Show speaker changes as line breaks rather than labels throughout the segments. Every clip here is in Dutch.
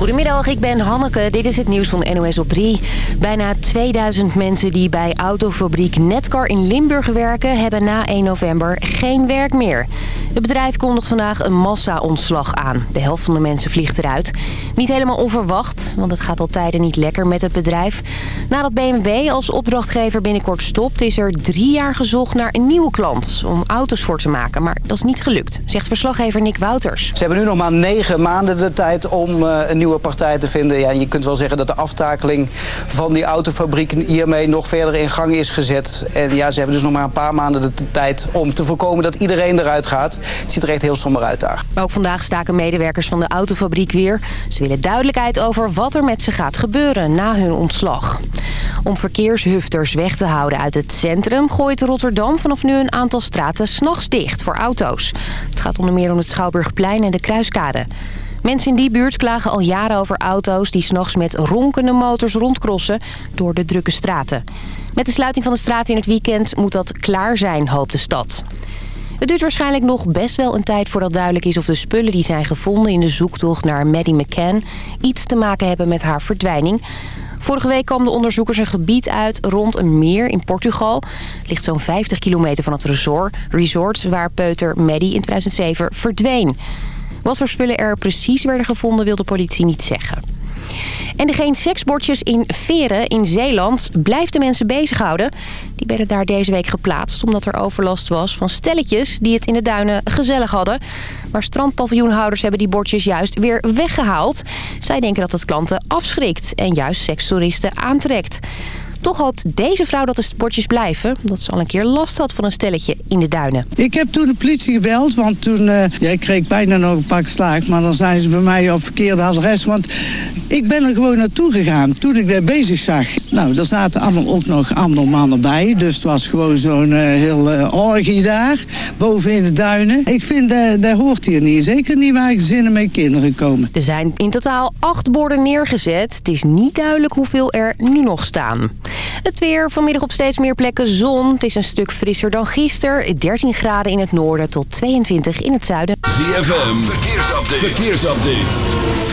Goedemiddag, ik ben Hanneke. Dit is het nieuws van NOS op 3. Bijna 2000 mensen die bij autofabriek Netcar in Limburg werken... hebben na 1 november geen werk meer. Het bedrijf kondigt vandaag een massa-ontslag aan. De helft van de mensen vliegt eruit. Niet helemaal onverwacht, want het gaat al tijden niet lekker met het bedrijf. Nadat BMW als opdrachtgever binnenkort stopt... is er drie jaar gezocht naar een nieuwe klant om auto's voor te maken. Maar dat is niet gelukt, zegt verslaggever Nick Wouters.
Ze hebben nu nog maar negen maanden de tijd om uh, een nieuwe partij te vinden. Ja, je kunt wel zeggen dat de aftakeling van die autofabriek hiermee nog verder in gang is gezet. En ja, ze hebben dus nog maar een paar maanden de tijd om te voorkomen dat iedereen eruit gaat. Het ziet er echt heel somber uit daar.
Ook vandaag staken medewerkers van de autofabriek weer. Ze willen duidelijkheid over wat er met ze gaat gebeuren na hun ontslag. Om verkeershufters weg te houden uit het centrum... gooit Rotterdam vanaf nu een aantal straten s'nachts dicht voor auto's. Het gaat onder meer om het Schouwburgplein en de Kruiskade. Mensen in die buurt klagen al jaren over auto's... die s'nachts met ronkende motors rondcrossen door de drukke straten. Met de sluiting van de straten in het weekend moet dat klaar zijn, hoopt de stad. Het duurt waarschijnlijk nog best wel een tijd voordat duidelijk is... of de spullen die zijn gevonden in de zoektocht naar Maddie McCann... iets te maken hebben met haar verdwijning. Vorige week kwam de onderzoekers een gebied uit rond een meer in Portugal. Het ligt zo'n 50 kilometer van het resort, resort waar peuter Maddie in 2007 verdween. Wat voor spullen er precies werden gevonden wil de politie niet zeggen. En de geen seksbordjes in Veren in Zeeland blijft de mensen bezighouden. Die werden daar deze week geplaatst omdat er overlast was van stelletjes die het in de duinen gezellig hadden. Maar strandpaviljoenhouders hebben die bordjes juist weer weggehaald. Zij denken dat het klanten afschrikt en juist sekstoeristen aantrekt. Toch hoopt deze vrouw dat de bordjes blijven. Omdat ze al een keer last had van een stelletje in de duinen.
Ik heb toen de politie gebeld. Want toen, uh, ja, ik kreeg bijna nog een pak slaag. Maar dan zijn ze bij mij op verkeerde adres. Want ik ben er gewoon naartoe gegaan toen ik daar bezig zag. Nou, er zaten allemaal ook nog andere mannen bij. Dus het was gewoon zo'n uh, heel uh, orgie daar. Boven in de duinen. Ik vind, uh, daar hoort hier niet. Zeker niet waar gezinnen met kinderen komen.
Er zijn in totaal acht borden neergezet. Het is niet duidelijk hoeveel er nu nog staan. Het weer, vanmiddag op steeds meer plekken zon. Het is een stuk frisser dan gisteren. 13 graden in het noorden tot 22 in het zuiden.
ZFM, verkeersupdate. verkeersupdate.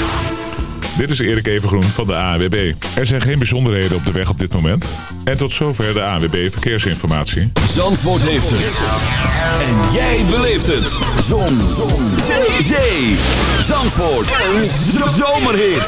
Dit is Erik Evengroen van de ANWB. Er zijn geen bijzonderheden op de weg op dit moment. En tot zover de ANWB Verkeersinformatie.
Zandvoort heeft het. En jij beleeft het. Zon. Zon. Zee. Zee. Zandvoort. Een zomerhit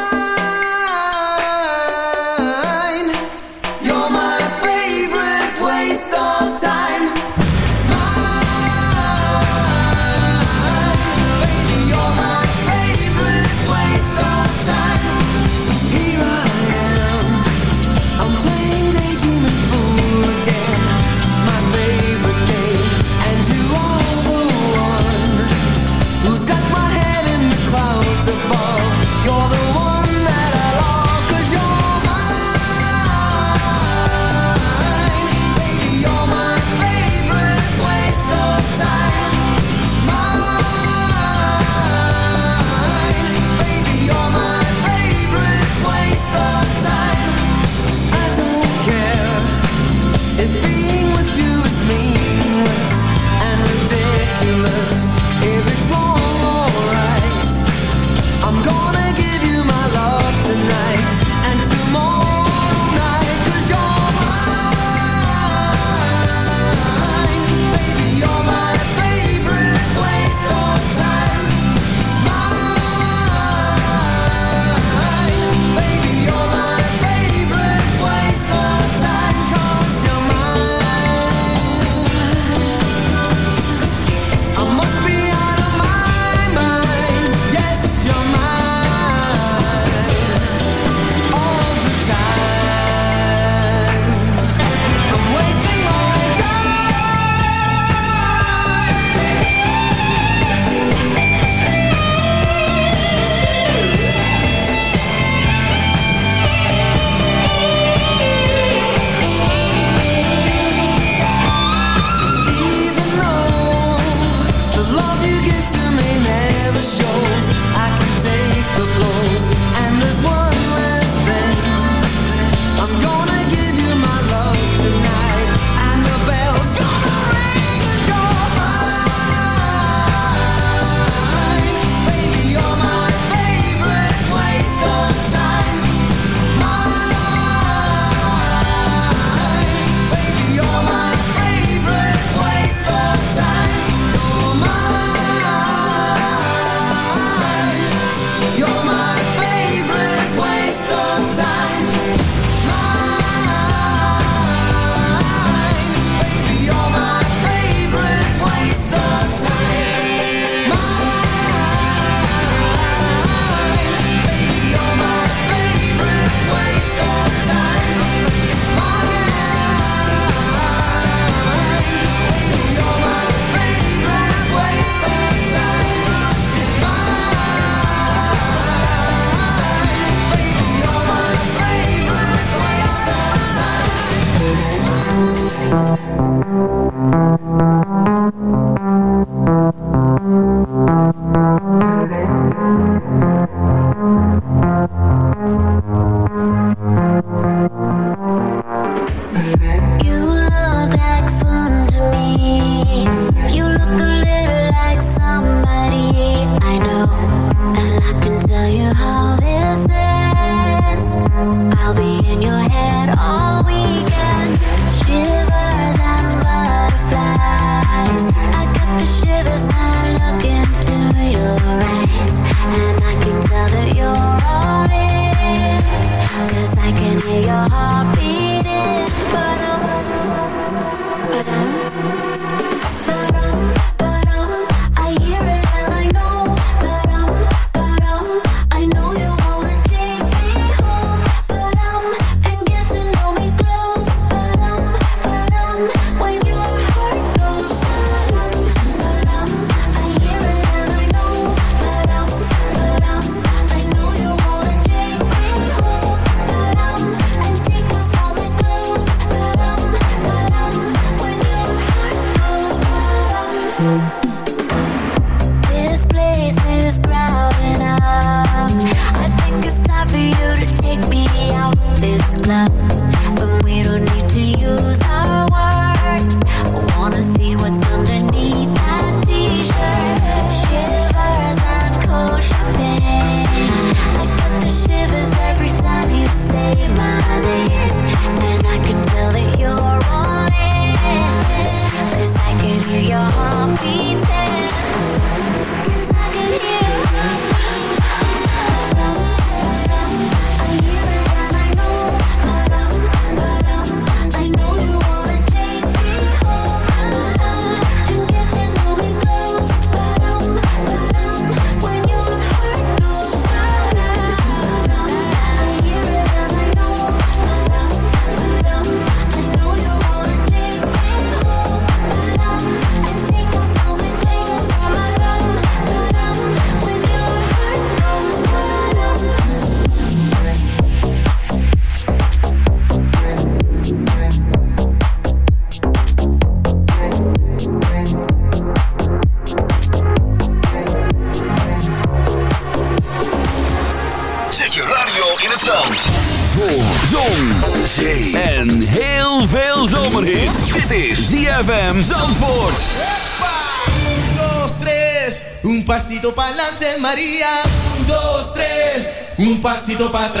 Pasito para atrás.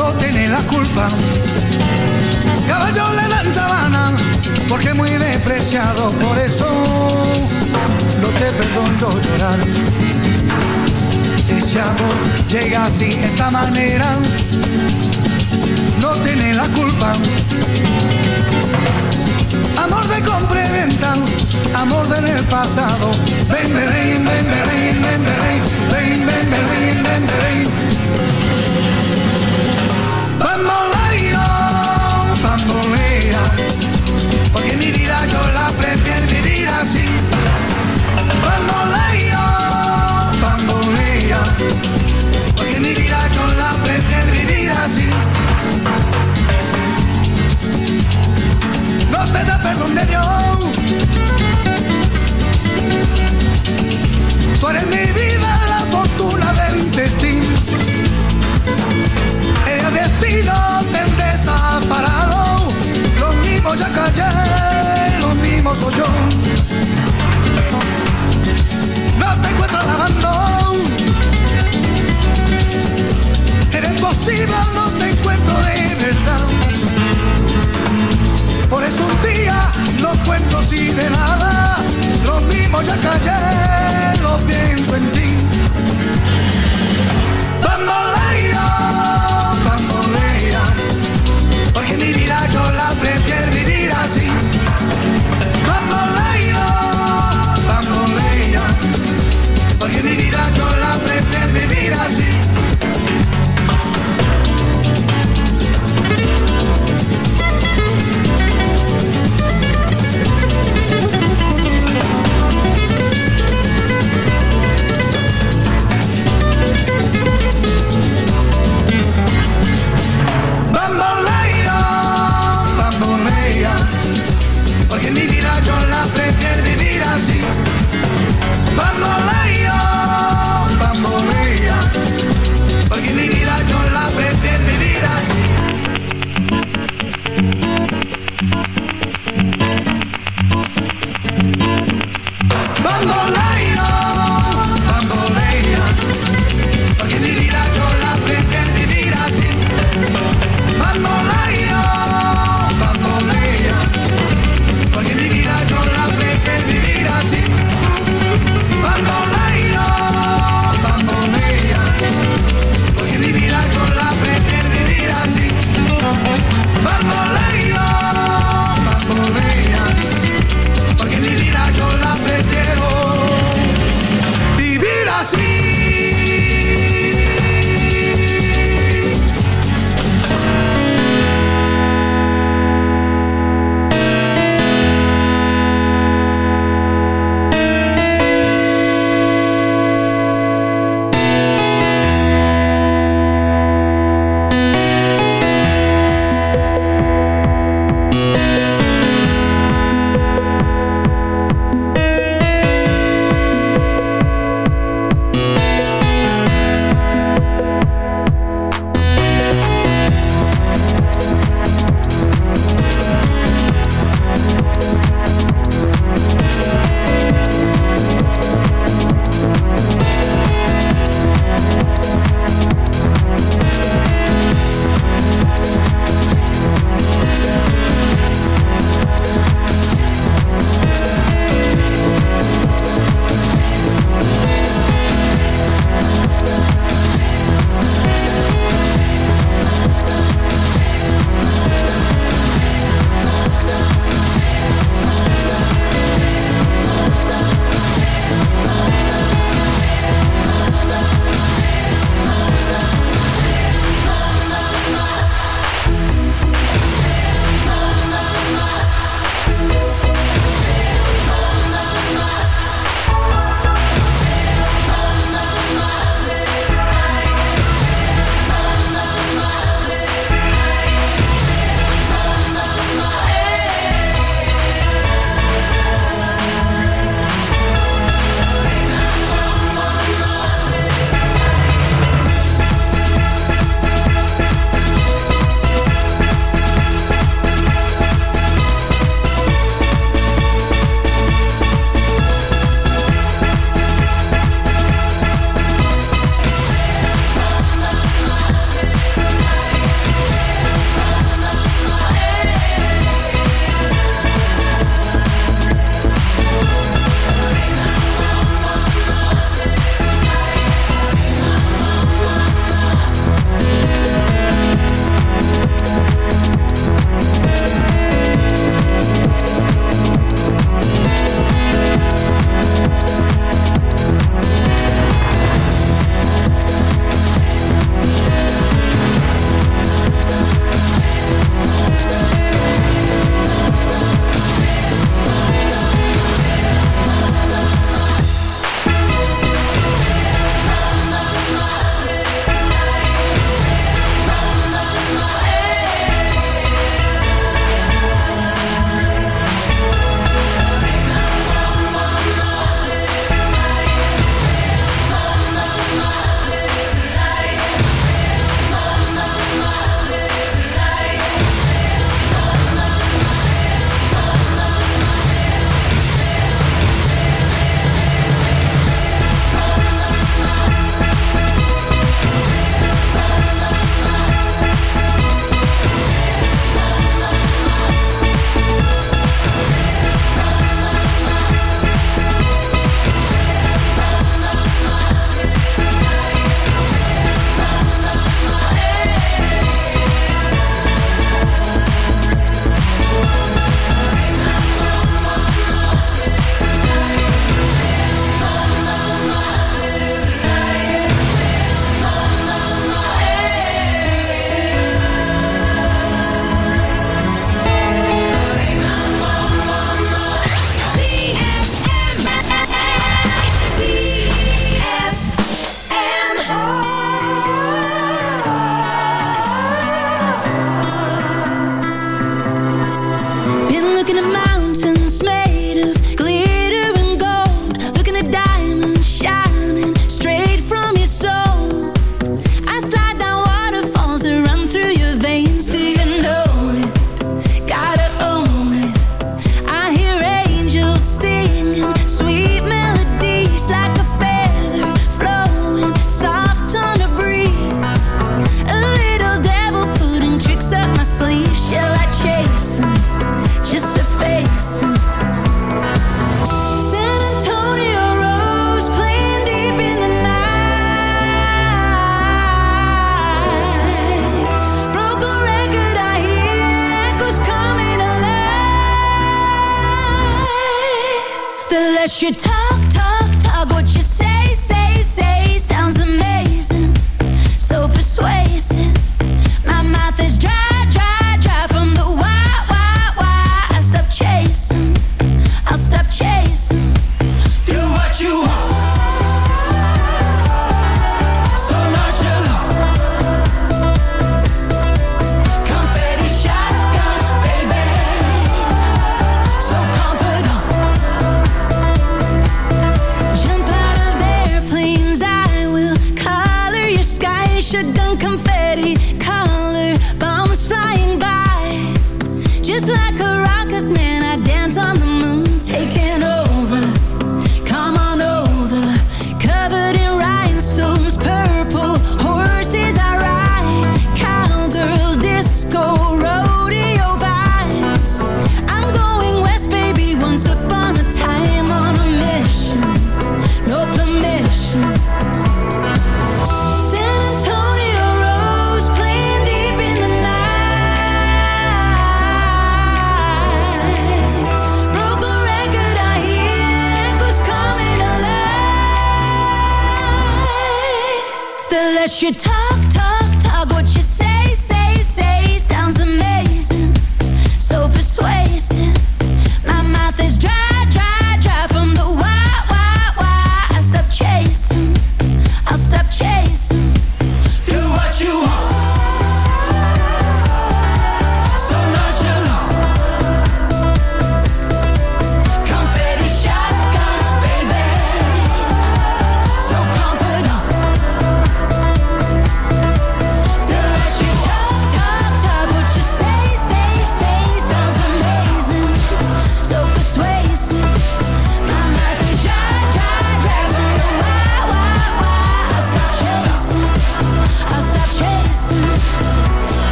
no tiene la culpa. Caballo le dan sabana, porque muy despreciado, por eso no te perdono llorar. Ese amor llega así, esta manera, no tiene la culpa. Amor de compra y venta, amor del pasado. Ven, ven, ven, ven, ven, ven, ven, ven, ven, ven, ven, Bamboleo, bambolea, porque mi vida yo la prefiero vivir así. Bamboleo, bambolea, porque mi vida yo la prefiero vivir así.
No te da perdón de Dios, tú eres mi vida.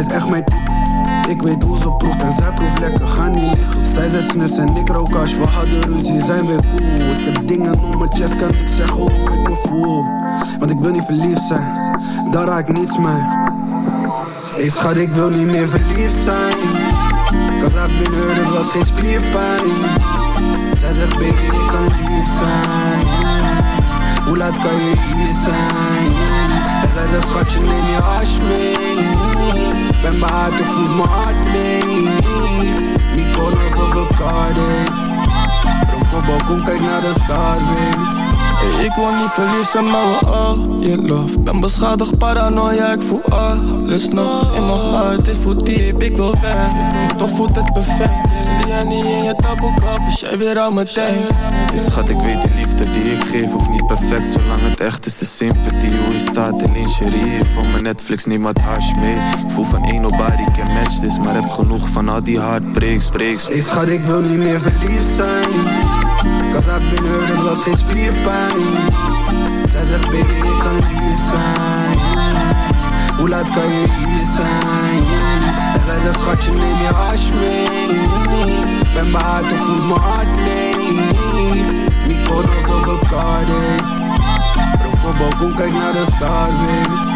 Zij is echt mijn type. Ik weet hoe ze proeft en zij proeft lekker. Ga niet liggen. Zij zet snus en ik rook hash. We hadden ruzie, zijn weer cool. Ik heb dingen om mijn chest, kan ik zeggen hoe ik me voel. Want ik wil niet verliefd zijn. Daar raak ik niets mee. Hey schat, ik wil niet meer verliefd zijn. Cause I've been hurt, was geen spierpijn. Zij zegt baby ik kan lief zijn. Hoe laat kan je hier zijn? En zij zegt schatje neem je hash mee Ben behaard of voelt mijn hart leeg Mykonos of Bacardi Pronk op balkon kijk naar de stars baby
Hey, ik wil niet verliezen, maar we all je love. Ben beschadigd, paranoia, ik voel alles nog In mijn hart, dit voelt diep, ik wil weg. Toch voelt het perfect. Zie jij niet in je taboekap, is jij weer aan mijn tijd.
Hey schat, ik weet die liefde die ik geef hoeft niet perfect Zolang het echt is, de sympathie Hoe je staat in lingerie Van mijn Netflix, neem wat hash mee. Ik voel van één nobody can match this Maar heb genoeg van al die heartbreaks, breaks.
Hey schat, ik wil niet meer verliefd zijn I've been hurt, het was geen spierpijn. Zij zegt baby ik kan lief zijn. Hoe laat kan je hier zijn? En zij zegt schatje neem je hash mee. Ben behaard of voelt mijn hart leeg. Mykonos of Bacardi Pronk op balkon kijk naar de stars baby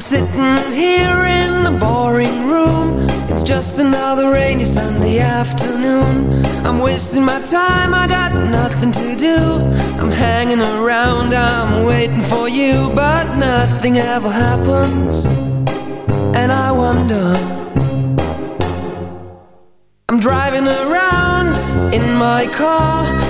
I'm sitting here in the boring room. It's just another rainy Sunday afternoon. I'm wasting my time, I got nothing to do. I'm hanging around, I'm waiting for you, but nothing ever happens. And I wonder. I'm driving around in my car.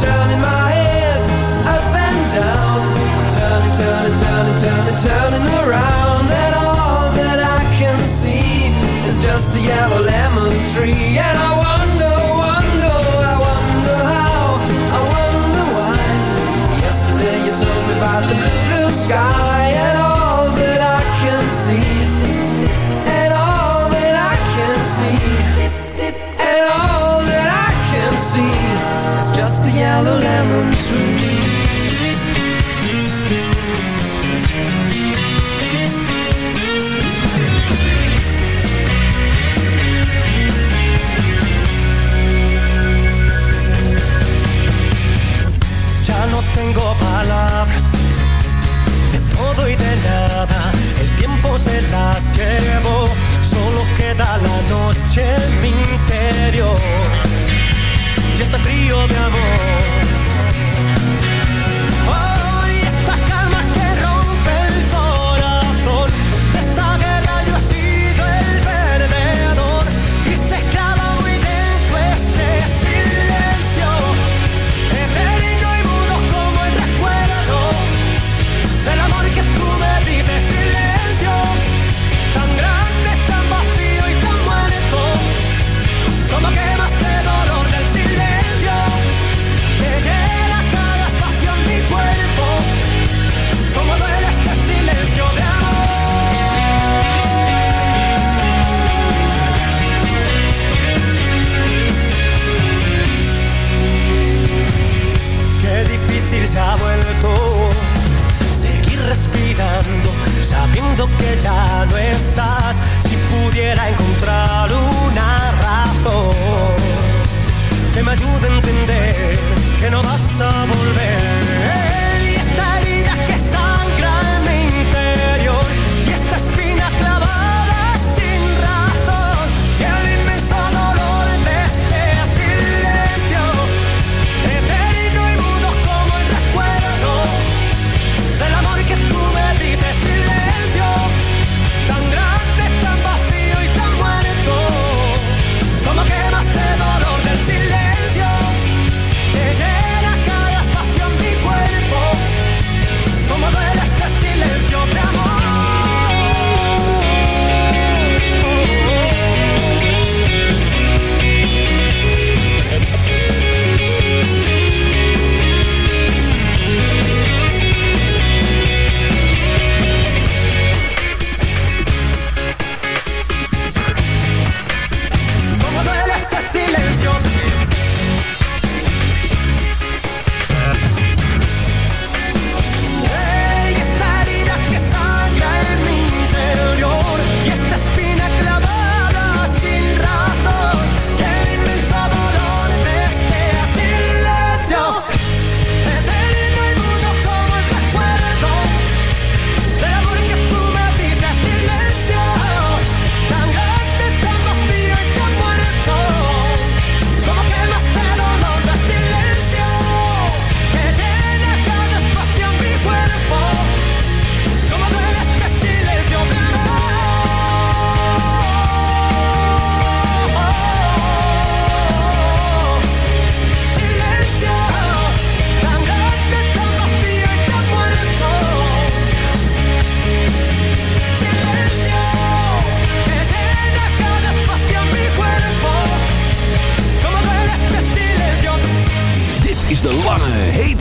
turning my head up and down. I'm turning, turning, turning, turning, turning around. And all that I can see is just a yellow lemon tree. And I
queda la noche en mi interior y este frío de amor.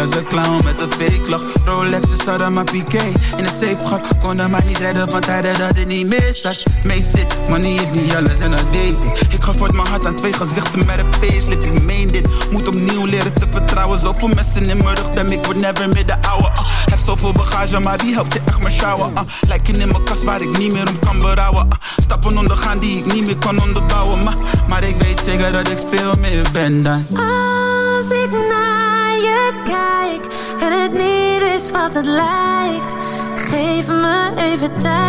als
een clown met een fake lach. Rolex is hadden maar piqué in een safe gat. Kon hem maar niet redden van tijden dat het niet meer zat. Mee zit, money is niet alles en dat weet ik. Ik ga voort mijn hart aan twee gezichten met een facelift. Ik meen dit, moet opnieuw leren te vertrouwen. Zoveel mensen in mijn rug, dan ik word never meer de ouwe. ah. heb zoveel bagage, maar wie helpt je echt maar sjouwen? ah. Lijken in mijn kast waar ik niet meer om kan berouwen. ah. Stappen ondergaan die ik niet meer kan onderbouwen. Maar ik weet zeker dat ik veel meer ben dan.
En het niet is wat het lijkt, geef me even tijd.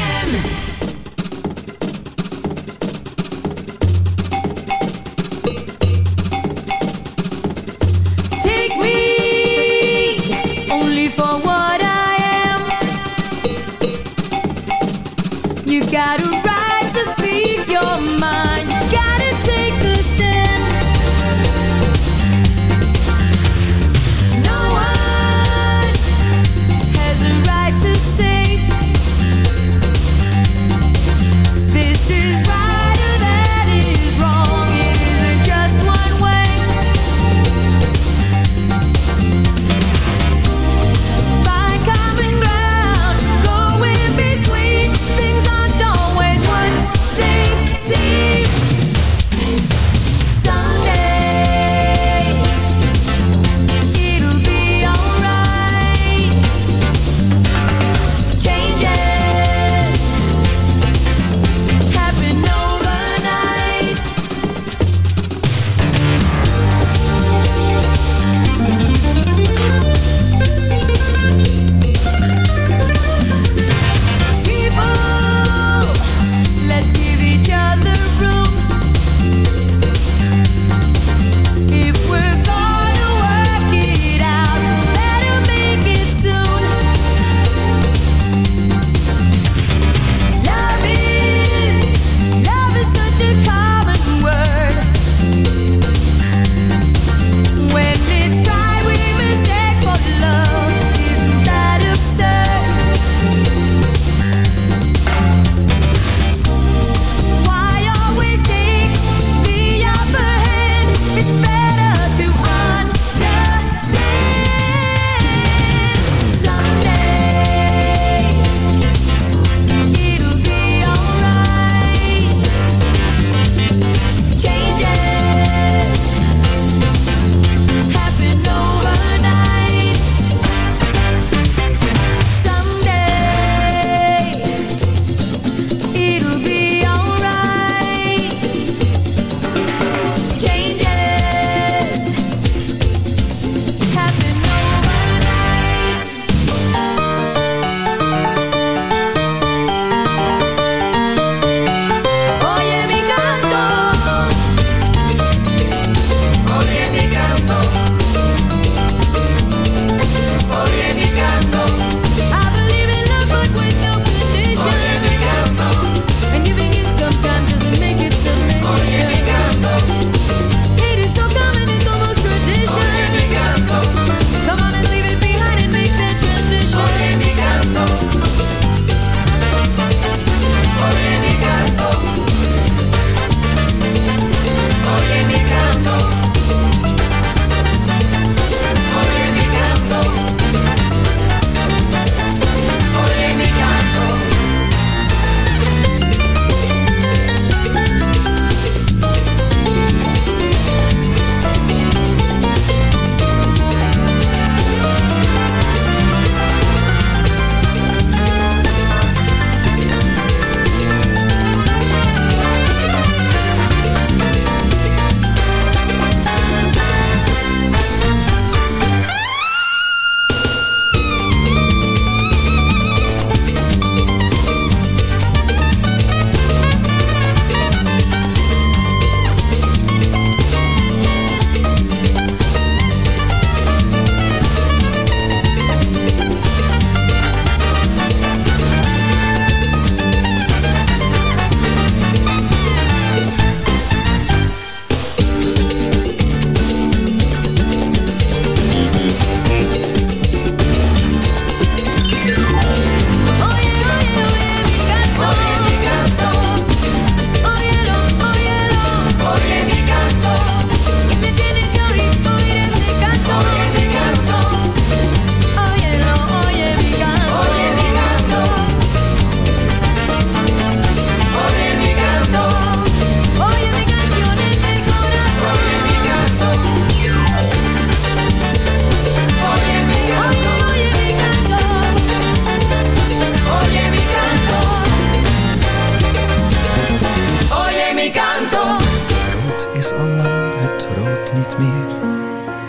niet meer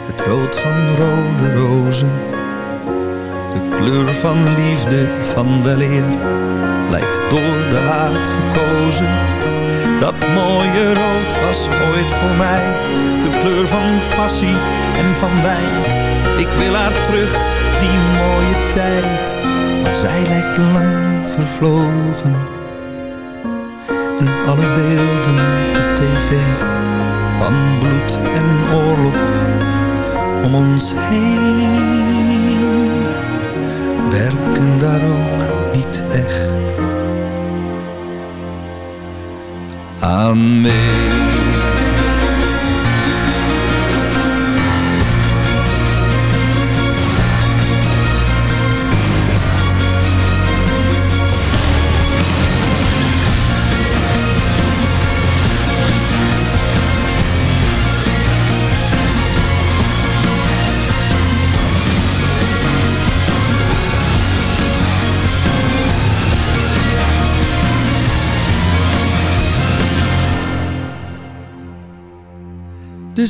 het rood van rode rozen. De
kleur van liefde van de leer lijkt door de haat gekozen. Dat mooie rood was ooit voor mij de kleur van passie en van wijn. Ik wil haar terug, die mooie tijd, maar zij lijkt lang vervlogen. En alle beelden op tv van bloed en oorlog om ons heen werken daar ook niet echt aan mee.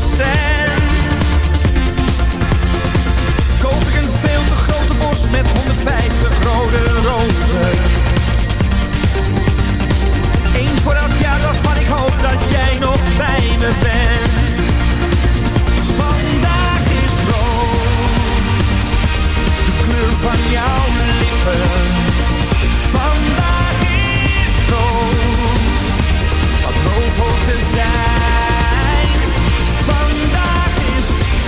cent. Koop ik een veel te grote bos met 150 rode rozen. Eén voor elk jaar waarvan ik hoop dat jij nog bij me bent. Vandaag is rood, de kleur van jouw lippen. Vandaag is rood wat rood hoort te zijn.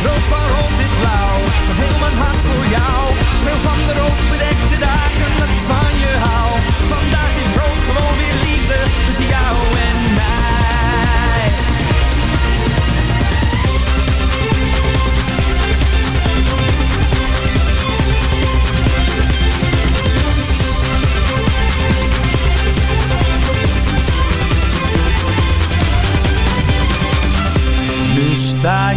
Rood van rood blauw, van heel mijn hart voor jou. Speel van de rood bedekte dagen dat ik van je hou. Vandaag is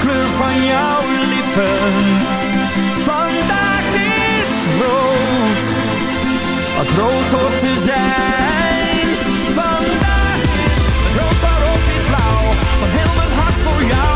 kleur van jouw lippen. Vandaag is rood, wat rood hoort te zijn. Vandaag is rood rood wit blauw, van heel mijn hart voor jou.